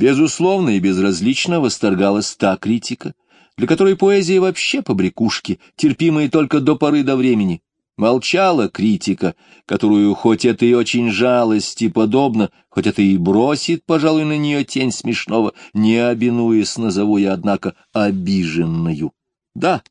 Безусловно и безразлично восторгалась та критика, для которой поэзия вообще побрякушки, терпимые только до поры до времени. Молчала критика, которую, хоть это и очень жалости подобно, хоть это и бросит, пожалуй, на нее тень смешного, не обинуясь, назову я, однако, обиженную. Да,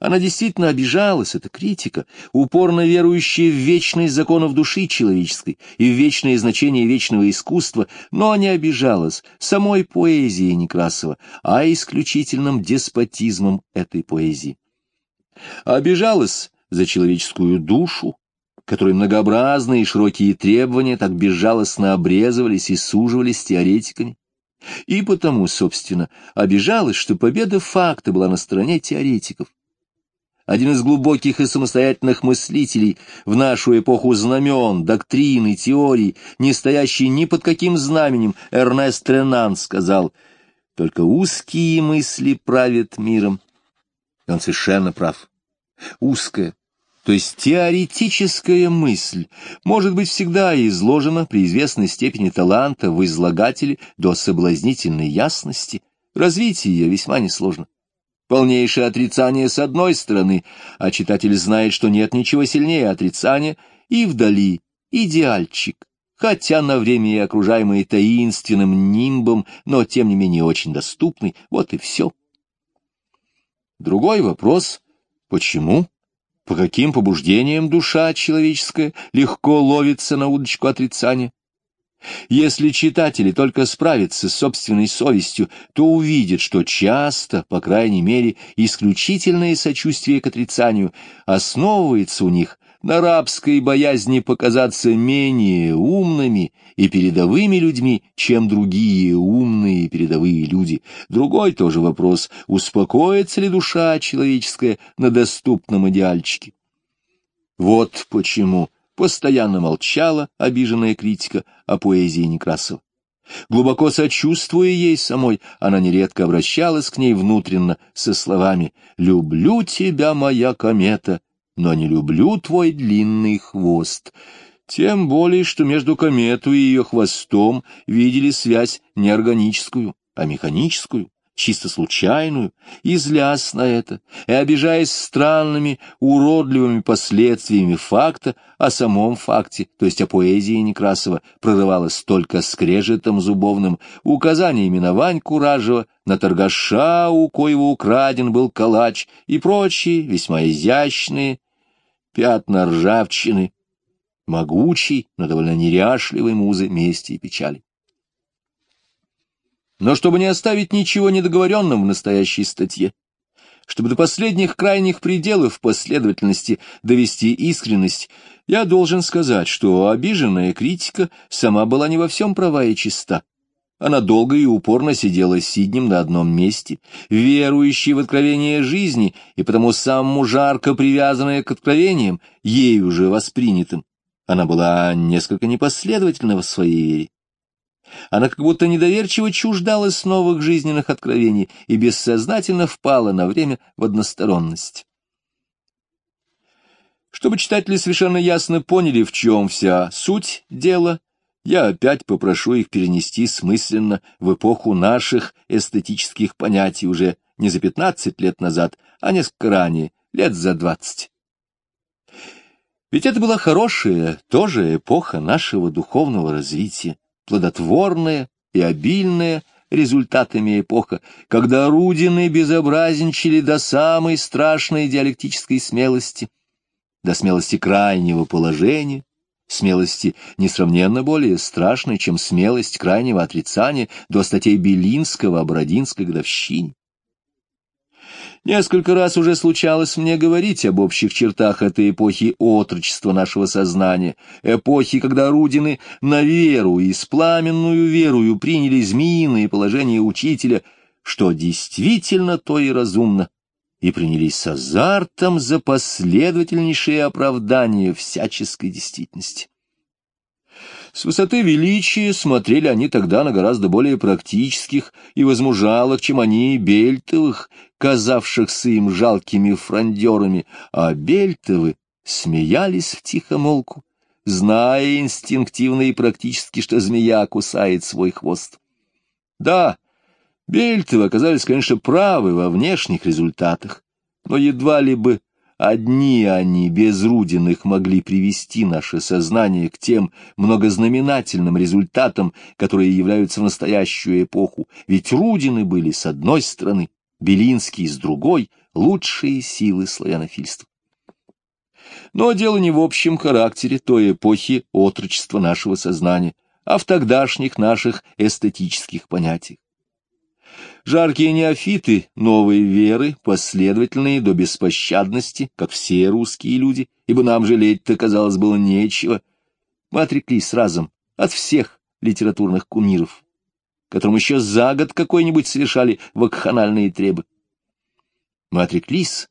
она действительно обижалась, эта критика, упорно верующая в вечность законов души человеческой и в вечное значение вечного искусства, но не обижалась самой поэзией Некрасова, а исключительным деспотизмом этой поэзии. Обижалась за человеческую душу, которой многообразные и широкие требования так безжалостно обрезывались и суживались теоретиками, и потому, собственно, обижалась, что победа факта была на стороне теоретиков один из глубоких и самостоятельных мыслителей в нашу эпоху знамен, доктрины, теорий, не стоящий ни под каким знаменем, Эрнест Ренан сказал, «Только узкие мысли правят миром». И он совершенно прав. Узкая, то есть теоретическая мысль, может быть всегда изложена при известной степени таланта в излагателе до соблазнительной ясности. Развитие ее весьма несложно полнейшее отрицание с одной стороны, а читатель знает, что нет ничего сильнее отрицания, и вдали идеальчик, хотя на время и окружаемый таинственным нимбом, но тем не менее очень доступный, вот и все. Другой вопрос — почему? По каким побуждениям душа человеческая легко ловится на удочку отрицания? Если читатели только справятся с собственной совестью, то увидят, что часто, по крайней мере, исключительное сочувствие к отрицанию основывается у них на рабской боязни показаться менее умными и передовыми людьми, чем другие умные передовые люди. Другой тоже вопрос, успокоится ли душа человеческая на доступном идеальчике. Вот почему постоянно молчала обиженная критика о поэзии Некрасова. Глубоко сочувствуя ей самой, она нередко обращалась к ней внутренно со словами «Люблю тебя, моя комета, но не люблю твой длинный хвост». Тем более, что между кометой и ее хвостом видели связь не органическую, а механическую чисто случайную, и злясь на это, и обижаясь странными, уродливыми последствиями факта, о самом факте, то есть о поэзии Некрасова, прорывалась только скрежетом зубовным, указаниями на Ваньку Ражева, на торгаша, у коего украден был калач, и прочие весьма изящные пятна ржавчины, могучей, но довольно неряшливой музы мести и печали. Но чтобы не оставить ничего недоговоренным в настоящей статье, чтобы до последних крайних пределов последовательности довести искренность, я должен сказать, что обиженная критика сама была не во всем права и чиста. Она долго и упорно сидела сиднем на одном месте, верующая в откровение жизни и потому самому жарко привязанная к откровениям, ей уже воспринятым. Она была несколько непоследовательна в своей вере. Она как будто недоверчиво чуждалась новых жизненных откровений и бессознательно впала на время в односторонность. Чтобы читатели совершенно ясно поняли, в чем вся суть дела, я опять попрошу их перенести смысленно в эпоху наших эстетических понятий уже не за пятнадцать лет назад, а несколько ранее, лет за двадцать. Ведь это была хорошая тоже эпоха нашего духовного развития плодотворная и обильная результатами эпоха, когда Рудины безобразничали до самой страшной диалектической смелости, до смелости крайнего положения, смелости несравненно более страшной, чем смелость крайнего отрицания до статей Белинского о Бородинской годовщине. Несколько раз уже случалось мне говорить об общих чертах этой эпохи отрочества нашего сознания, эпохи, когда Рудины на веру и с пламенную верою приняли змеиные положения учителя, что действительно то и разумно, и принялись с азартом за последовательнейшее оправдание всяческой действительности. С высоты величия смотрели они тогда на гораздо более практических и возмужалых, чем они, бельтовых, казавшихся им жалкими фрондерами, а бельтовы смеялись в тихомолку, зная инстинктивно и практически, что змея кусает свой хвост. Да, Бельтовы оказались, конечно, правы во внешних результатах, но едва ли бы одни они без Рудиных могли привести наше сознание к тем многознаменательным результатам, которые являются в настоящую эпоху, ведь Рудины были с одной стороны, Белинский с другой — лучшие силы славянофильства. Но дело не в общем характере той эпохи отрочества нашего сознания, а в тогдашних наших эстетических понятиях. Жаркие неофиты новой веры, последовательные до беспощадности, как все русские люди, ибо нам жалеть-то, казалось, было нечего, мы отреклись разом от всех литературных кумиров, которым еще за год какой-нибудь совершали вакханальные требы. Мы отреклись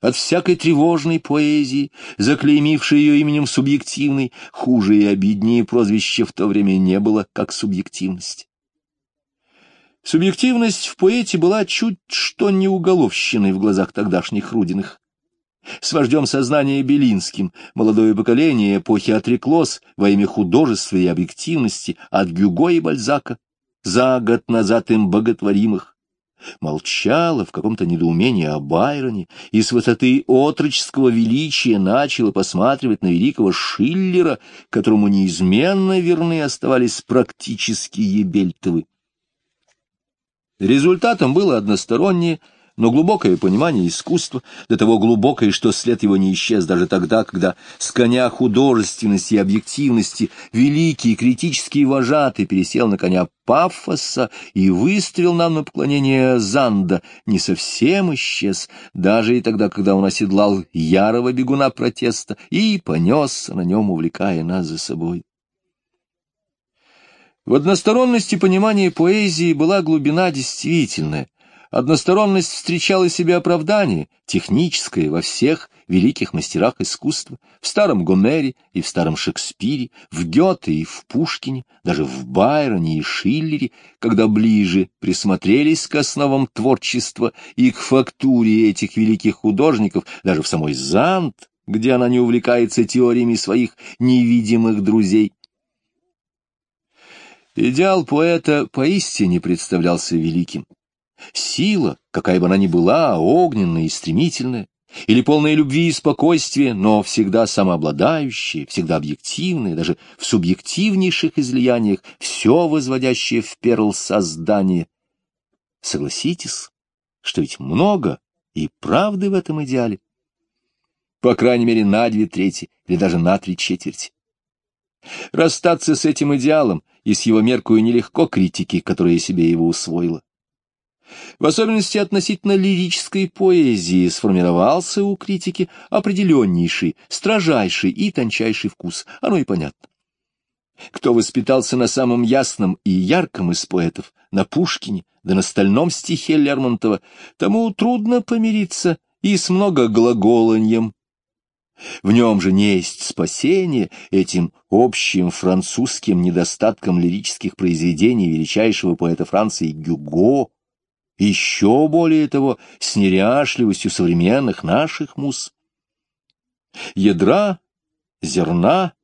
от всякой тревожной поэзии, заклеймившей ее именем субъективной, хуже и обиднее прозвища в то время не было, как субъективность. Субъективность в поэте была чуть что не уголовщиной в глазах тогдашних Рудиных. С вождем сознания Белинским молодое поколение эпохи отреклось во имя художества и объективности от Гюго и Бальзака, за год назад им боготворимых, молчала в каком-то недоумении о Байроне и с высоты отроческого величия начала посматривать на великого Шиллера, которому неизменно верны оставались практически Ебельтовы. Результатом было одностороннее – но глубокое понимание искусства, до того глубокое, что след его не исчез даже тогда, когда с коня художественности и объективности великий критический вожатый пересел на коня пафоса и выстрел нам на поклонение Занда, не совсем исчез, даже и тогда, когда он оседлал ярого бегуна протеста и понесся на нем, увлекая нас за собой. В односторонности понимания поэзии была глубина действительная, Односторонность встречала себе оправдание, техническое во всех великих мастерах искусства, в старом Гомере и в старом Шекспире, в Гёте и в Пушкине, даже в Байроне и Шиллере, когда ближе присмотрелись к основам творчества и к фактуре этих великих художников, даже в самой Зант, где она не увлекается теориями своих невидимых друзей. Идеал поэта поистине представлялся великим. Сила, какая бы она ни была, огненная и стремительная, или полная любви и спокойствия, но всегда самообладающая, всегда объективная, даже в субъективнейших излияниях, все возводящее в перл создание. Согласитесь, что ведь много и правды в этом идеале. По крайней мере, на две трети или даже на три четверти. Расстаться с этим идеалом и с его меркою нелегко критики, которая себе его усвоила. В особенности относительно лирической поэзии сформировался у критики определеннейший, строжайший и тончайший вкус, оно и понятно. Кто воспитался на самом ясном и ярком из поэтов, на Пушкине, да на стальном стихе Лермонтова, тому трудно помириться и с многоглаголаньем. В нем же не есть спасение этим общим французским недостатком лирических произведений величайшего поэта Франции Гюго, еще более того, с неряшливостью современных наших мус. Ядра, зерна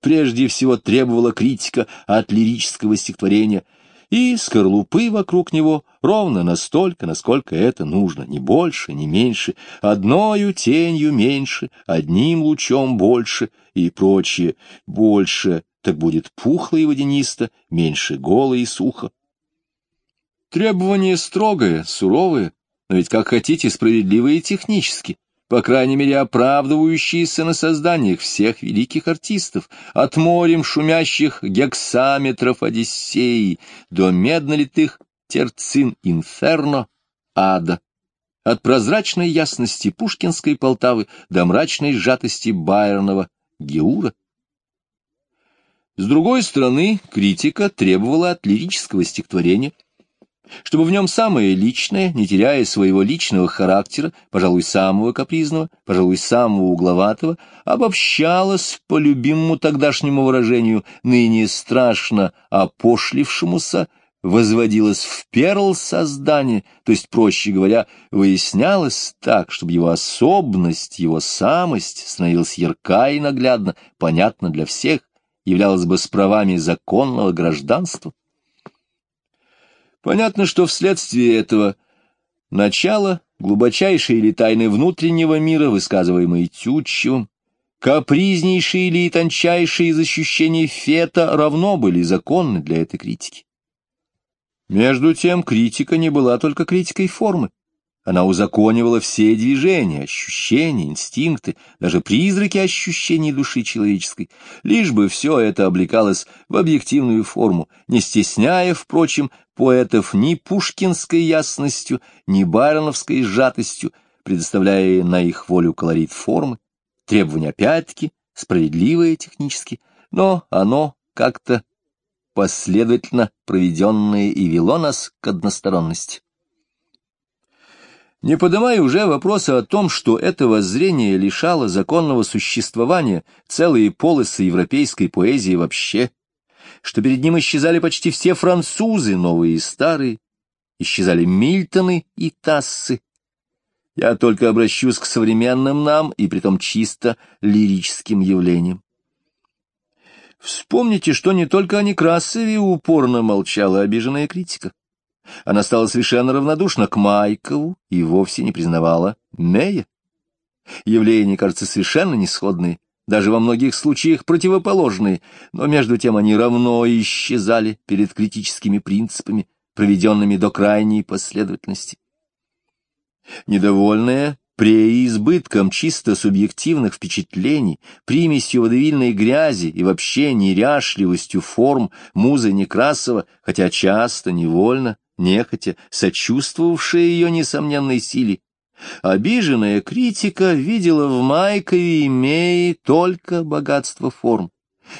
прежде всего требовала критика от лирического стихотворения, и скорлупы вокруг него ровно настолько, насколько это нужно, ни больше, ни меньше, одною тенью меньше, одним лучом больше и прочее, больше, так будет пухло и водянисто, меньше голо и сухо. Требование строгое, суровое, но ведь как хотите, справедливое и технически, по крайней мере, оправдывающиеся на созданиях всех великих артистов, от морем шумящих гексаметров Одиссеи до меднолитых терцин инферно ада, от прозрачной ясности пушкинской Полтавы до мрачной сжатости Байронова Геура. С другой стороны, критика требовала от лирического стихотворения – чтобы в нем самое личное, не теряя своего личного характера, пожалуй, самого капризного, пожалуй, самого угловатого, обобщалось, по любимому тогдашнему выражению, ныне страшно опошлившемуся, возводилось в перл создания, то есть, проще говоря, выяснялось так, чтобы его особенность, его самость становилась ярка и наглядно, понятна для всех, являлась бы с правами законного гражданства. Понятно, что вследствие этого начала глубочайшие или тайны внутреннего мира, высказываемые Тютчевым, капризнейшие или тончайшие из ощущений Фета равно были законны для этой критики. Между тем, критика не была только критикой формы. Она узаконивала все движения, ощущения, инстинкты, даже призраки ощущений души человеческой, лишь бы все это облекалось в объективную форму, не стесняя, впрочем, поэтов ни пушкинской ясностью, ни байроновской сжатостью, предоставляя на их волю колорит формы, требования опять-таки справедливые технически, но оно как-то последовательно проведенное и вело нас к односторонности. Не поднимая уже вопроса о том, что это воззрение лишало законного существования целые полосы европейской поэзии вообще, что перед ним исчезали почти все французы, новые и старые, исчезали Мильтоны и Тассы. Я только обращусь к современным нам и притом чисто лирическим явлениям. Вспомните, что не только о Некрасове упорно молчала обиженная критика. Она стала совершенно равнодушна к Майкову и вовсе не признавала Мэя. Явления, кажется, совершенно несходные, даже во многих случаях противоположные, но между тем они равно исчезали перед критическими принципами, проведенными до крайней последовательности. Недовольная преизбытком чисто субъективных впечатлений, примесью водовильной грязи и вообще неряшливостью форм музы Некрасова, хотя часто, невольно, нехотя, сочувствовавшая ее несомненной силе, обиженная критика видела в Майкове и Мее только богатство форм,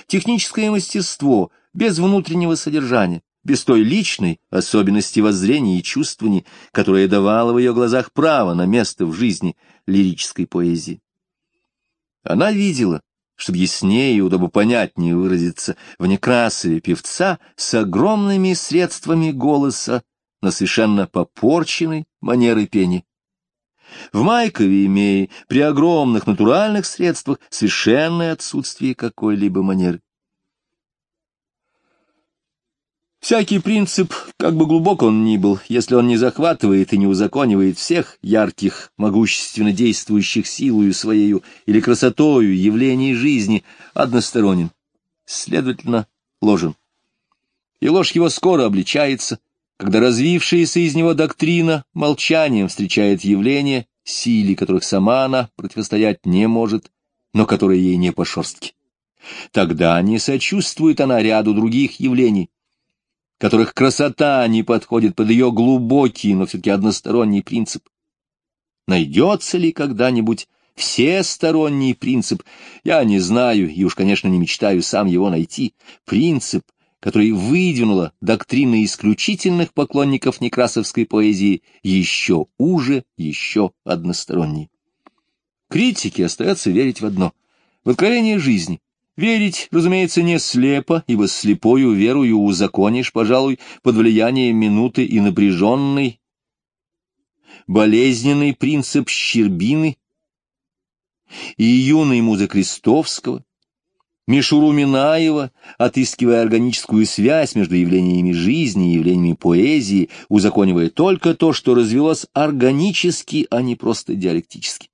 техническое мастерство без внутреннего содержания, без той личной особенности воззрений и чувствований, которая давала в ее глазах право на место в жизни лирической поэзии. Она видела, чтобы яснее и удобно понятнее выразиться, в Некрасове певца с огромными средствами голоса на совершенно попорченной манерой пения. В Майкове имея при огромных натуральных средствах совершенное отсутствие какой-либо манеры. Всякий принцип, как бы глубок он ни был, если он не захватывает и не узаконивает всех ярких, могущественно действующих силою своею или красотою явлений жизни, односторонен, следовательно, ложен. И ложь его скоро обличается, когда развившаяся из него доктрина молчанием встречает явления, силе которых сама она противостоять не может, но которые ей не по шерстке. Тогда не сочувствует она ряду других явлений, которых красота не подходит под ее глубокий, но все-таки односторонний принцип. Найдется ли когда-нибудь всесторонний принцип? Я не знаю и уж, конечно, не мечтаю сам его найти. Принцип, который выдвинула доктрина исключительных поклонников некрасовской поэзии еще уже, еще односторонней. Критике остается верить в одно — в откровение жизни, Верить, разумеется, не слепо, ибо слепою верою узаконишь, пожалуй, под влиянием минуты и напряженный, болезненный принцип Щербины и юной музы Крестовского, Мишуру Минаева, отыскивая органическую связь между явлениями жизни и явлениями поэзии, узаконивая только то, что развелось органически, а не просто диалектически.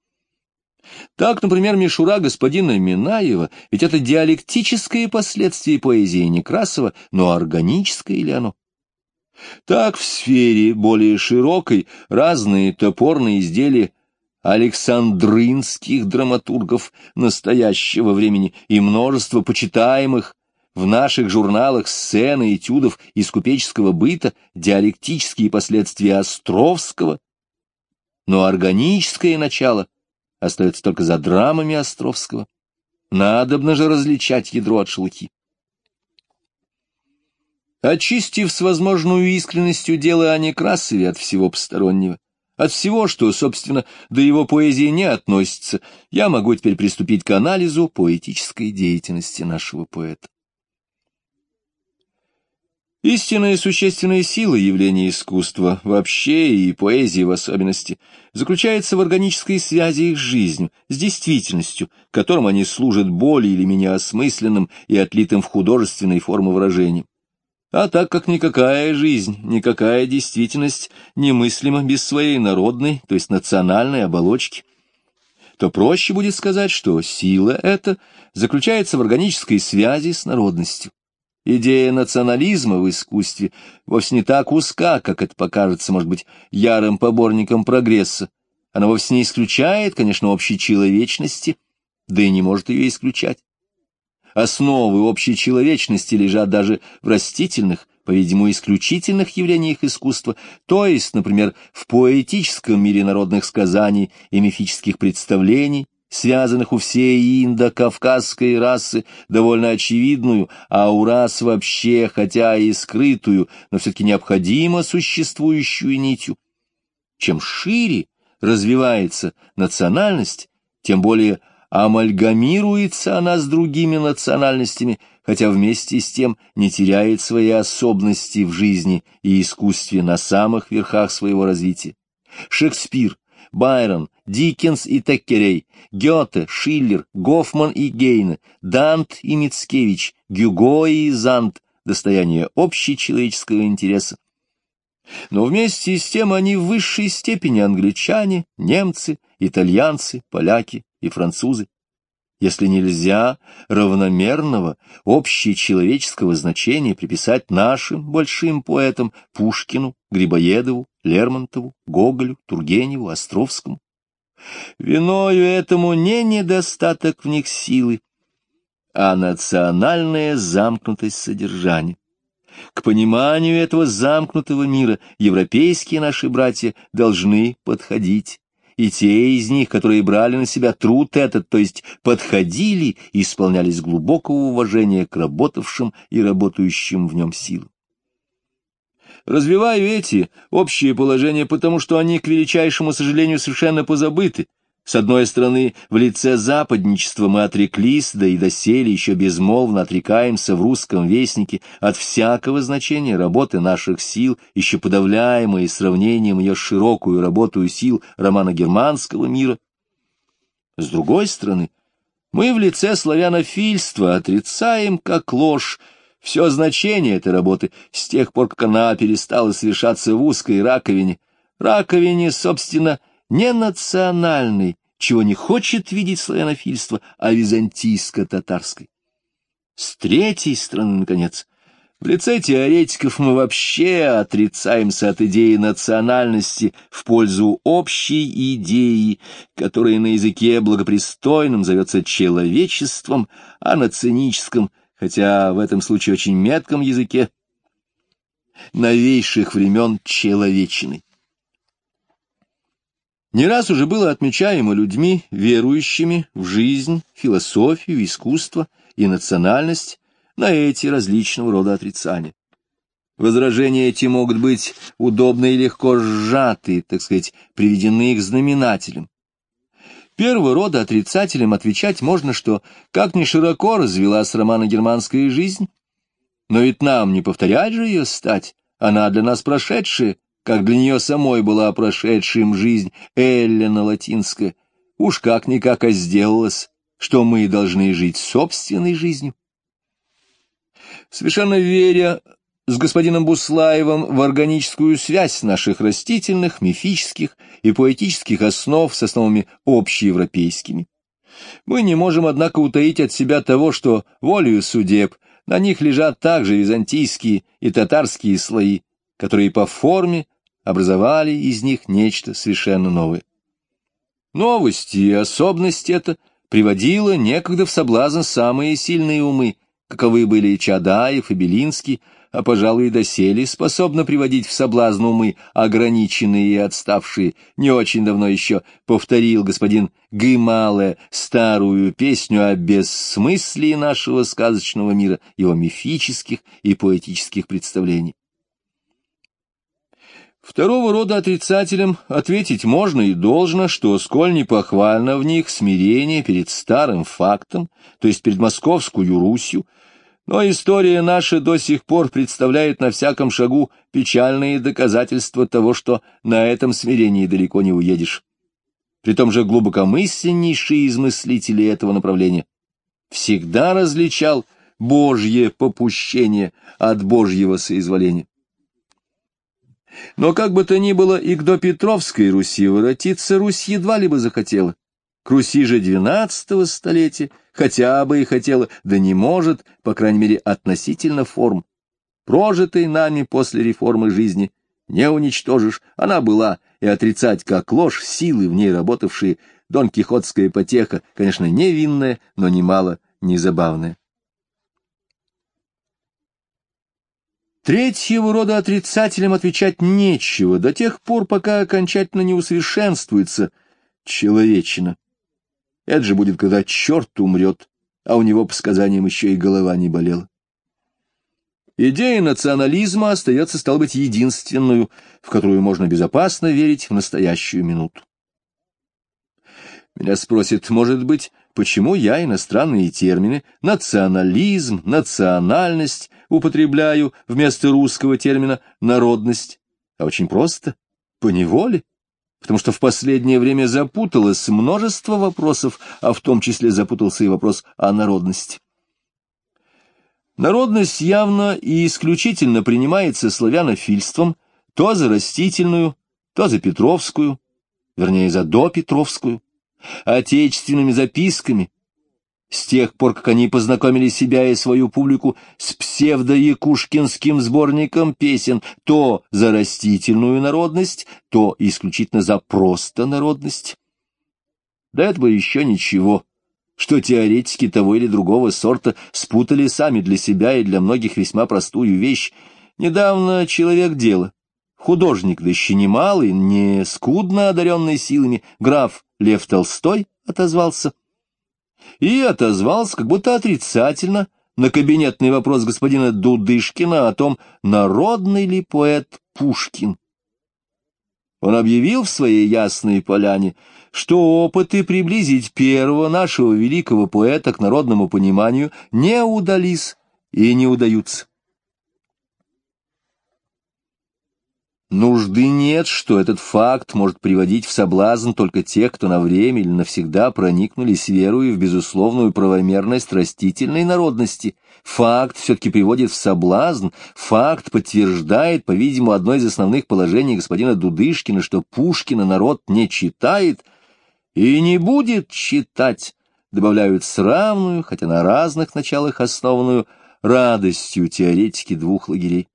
Так, например, мишура господина Минаева, ведь это диалектическое последствие поэзии Некрасова, но органическое ли оно? Так в сфере более широкой разные топорные изделия александринских драматургов настоящего времени и множество почитаемых в наших журналах сцены и этюдов из купеческого быта, диалектические последствия Островского, но органическое начало остается только за драмами Островского. Надобно же различать ядро от шелухи. Очистив с возможную искренностью дело о Некрасове от всего постороннего, от всего, что, собственно, до его поэзии не относится, я могу теперь приступить к анализу поэтической деятельности нашего поэта. Истинная существенная сила явления искусства вообще и поэзии в особенности заключается в органической связи их с жизнью, с действительностью, которым они служат более или менее осмысленным и отлитым в художественной формы выражением. А так как никакая жизнь, никакая действительность немыслима без своей народной, то есть национальной оболочки, то проще будет сказать, что сила эта заключается в органической связи с народностью. Идея национализма в искусстве вовсе не так узка, как это покажется, может быть, ярым поборником прогресса. Она вовсе не исключает, конечно, общей человечности, да и не может ее исключать. Основы общей человечности лежат даже в растительных, по-видимому, исключительных явлениях искусства, то есть, например, в поэтическом мире народных сказаний и мифических представлений, связанных у всей индо-кавказской расы, довольно очевидную, а у рас вообще, хотя и скрытую, но все-таки необходимо существующую нитью. Чем шире развивается национальность, тем более амальгамируется она с другими национальностями, хотя вместе с тем не теряет своей особенности в жизни и искусстве на самых верхах своего развития. Шекспир, Байрон, Диккенс и Теккерей, Гёте, Шиллер, Гофман и Гейне, Дант и Мицкевич, Гюго и Зант — достояние общечеловеческого интереса. Но вместе с тем они в высшей степени англичане, немцы, итальянцы, поляки, и французы. Если нельзя равномерного, общечеловеческого значения приписать нашим большим поэтам Пушкину, Грибоедову, Лермонтову, Гоголю, Тургеневу, Островскому, виною этому не недостаток в них силы, а национальная замкнутость содержания. К пониманию этого замкнутого мира европейские наши братья должны подходить и те из них, которые брали на себя труд этот, то есть подходили и исполнялись глубокого уважения к работавшим и работающим в нем силам. Развиваю эти общие положения, потому что они, к величайшему сожалению, совершенно позабыты, с одной стороны, в лице западничества мы отреклись, да и доселе еще безмолвно отрекаемся в русском вестнике от всякого значения работы наших сил, еще подавляемой сравнением ее широкую работу сил романо-германского мира. С другой стороны, мы в лице славянофильства отрицаем как ложь все значение этой работы с тех пор, как она перестала совершаться в узкой раковине, раковине, собственно, не национальной, чего не хочет видеть славянофильство, а византийско-татарской. С третьей стороны, наконец, в лице теоретиков мы вообще отрицаемся от идеи национальности в пользу общей идеи, которая на языке благопристойном зовется человечеством, а на циническом, хотя в этом случае очень метком языке, новейших времен человечиной. Не раз уже было отмечаемо людьми, верующими в жизнь, философию, искусство и национальность на эти различного рода отрицания. Возражения эти могут быть удобно и легко сжаты, так сказать, приведены их знаменателем. Первого рода отрицателям отвечать можно, что как ни широко развелась романо-германская жизнь, но ведь нам не повторять же ее стать, она для нас прошедшая, как для нее самой была прошедшая им жизнь Эллина латинская, уж как-никак а сделалось, что мы должны жить собственной жизнью. Совершенно веря с господином Буслаевым в органическую связь наших растительных, мифических и поэтических основ с основами общеевропейскими, мы не можем, однако, утаить от себя того, что волею судеб на них лежат также византийские и татарские слои, которые по форме образовали из них нечто совершенно новое. Новости и особенности это приводило некогда в соблазн самые сильные умы, каковы были Чадаев и Белинский, а, пожалуй, и доселе способно приводить в соблазн умы, ограниченные и отставшие. Не очень давно еще повторил господин Гымале старую песню о бессмыслии нашего сказочного мира, его мифических и поэтических представлений. Второго рода отрицателям ответить можно и должно, что, сколь не похвально в них смирение перед старым фактом, то есть перед московскую Русью, но история наша до сих пор представляет на всяком шагу печальные доказательства того, что на этом смирении далеко не уедешь. При том же глубокомысленнейшие из мыслителей этого направления всегда различал божье попущение от божьего соизволения. Но как бы то ни было, и к допетровской Руси воротиться Русь едва ли бы захотела. К Руси же двенадцатого столетия хотя бы и хотела, да не может, по крайней мере, относительно форм. Прожитой нами после реформы жизни не уничтожишь, она была, и отрицать как ложь силы в ней работавшие, Дон Кихотская потеха, конечно, невинная, но немало не Третьего рода отрицателям отвечать нечего до тех пор, пока окончательно не усовершенствуется человечина. Это же будет, когда черт умрет, а у него, по сказаниям, еще и голова не болела. Идея национализма остается, стал быть, единственную, в которую можно безопасно верить в настоящую минуту. Меня спросят, может быть, почему я иностранные термины «национализм», «национальность» употребляю вместо русского термина «народность». А очень просто, по неволе, потому что в последнее время запуталось множество вопросов, а в том числе запутался и вопрос о народности. Народность явно и исключительно принимается славянофильством то за растительную, то за петровскую, вернее, за допетровскую отечественными записками, с тех пор, как они познакомили себя и свою публику с псевдо-якушкинским сборником песен, то за растительную народность, то исключительно за просто народность. До этого еще ничего, что теоретики того или другого сорта спутали сами для себя и для многих весьма простую вещь. Недавно человек дела, художник, да еще немалый, не скудно одаренный силами, граф Лев Толстой отозвался. И отозвался как будто отрицательно на кабинетный вопрос господина Дудышкина о том, народный ли поэт Пушкин. Он объявил в своей ясной поляне, что опыты приблизить первого нашего великого поэта к народному пониманию не удались и не удаются. Нужды нет, что этот факт может приводить в соблазн только тех, кто на время или навсегда проникнулись верою в безусловную правомерность растительной народности. Факт все-таки приводит в соблазн, факт подтверждает, по-видимому, одно из основных положений господина Дудышкина, что Пушкина народ не читает и не будет читать, добавляют с равную, хотя на разных началах основанную, радостью теоретики двух лагерей.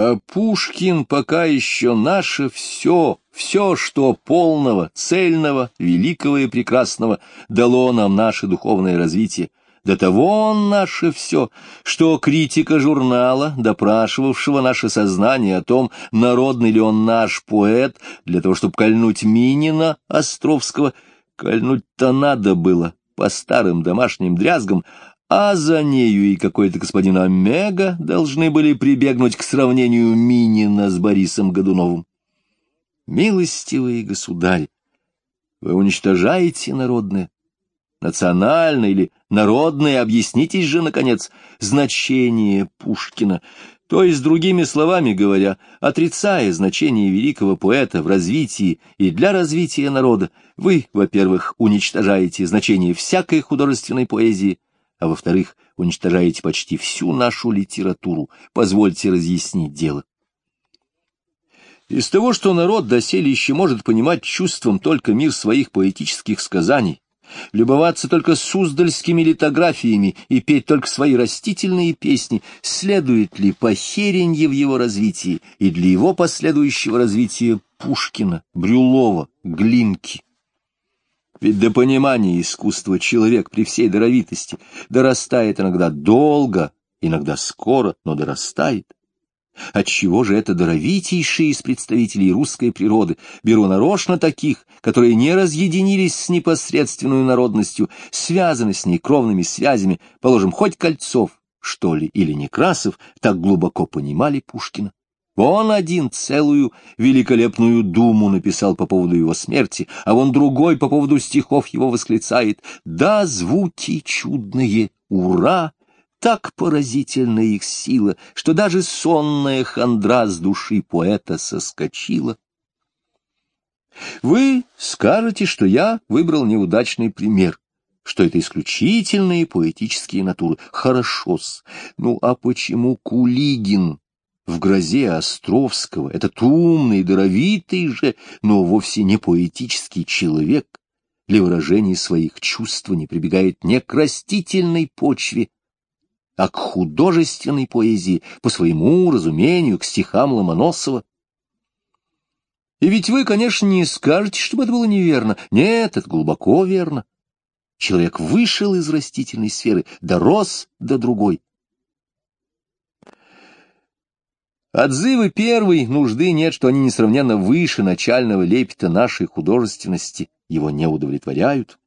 А Пушкин пока еще наше все, все, что полного, цельного, великого и прекрасного дало нам наше духовное развитие. До того он наше все, что критика журнала, допрашивавшего наше сознание о том, народный ли он наш поэт, для того, чтобы кольнуть Минина Островского, кольнуть-то надо было по старым домашним дрязгам, а за нею и какой-то господин Омега должны были прибегнуть к сравнению Минина с Борисом Годуновым. Милостивые государи, вы уничтожаете народное, национальное или народное, объяснитесь же, наконец, значение Пушкина, то есть, другими словами говоря, отрицая значение великого поэта в развитии и для развития народа, вы, во-первых, уничтожаете значение всякой художественной поэзии, а во-вторых, уничтожаете почти всю нашу литературу. Позвольте разъяснить дело. Из того, что народ доселе еще может понимать чувством только мир своих поэтических сказаний, любоваться только суздальскими литографиями и петь только свои растительные песни, следует ли похеренье в его развитии и для его последующего развития Пушкина, Брюлова, Глинки? Ведь до понимания искусства человек при всей даровитости дорастает иногда долго, иногда скоро, но дорастает. Отчего же это даровитейшие из представителей русской природы? Беру нарочно таких, которые не разъединились с непосредственной народностью, связаны с ней кровными связями, положим, хоть Кольцов, что ли, или Некрасов, так глубоко понимали Пушкина. Он один целую великолепную думу написал по поводу его смерти, а он другой по поводу стихов его восклицает «Да, звуки чудные, ура!» Так поразительна их сила, что даже сонная хандра с души поэта соскочила. Вы скажете, что я выбрал неудачный пример, что это исключительные поэтические натуры. Хорошо-с. Ну а почему Кулигин в грозе Островского, этот умный, даровитый же, но вовсе не поэтический человек, для выражения своих чувств не прибегает не к растительной почве, а к художественной поэзии, по своему разумению, к стихам Ломоносова. И ведь вы, конечно, не скажете, чтобы это было неверно. Нет, это глубоко верно. Человек вышел из растительной сферы, дорос до другой. Отзывы первой нужды нет, что они несравненно выше начального лепета нашей художественности, его не удовлетворяют.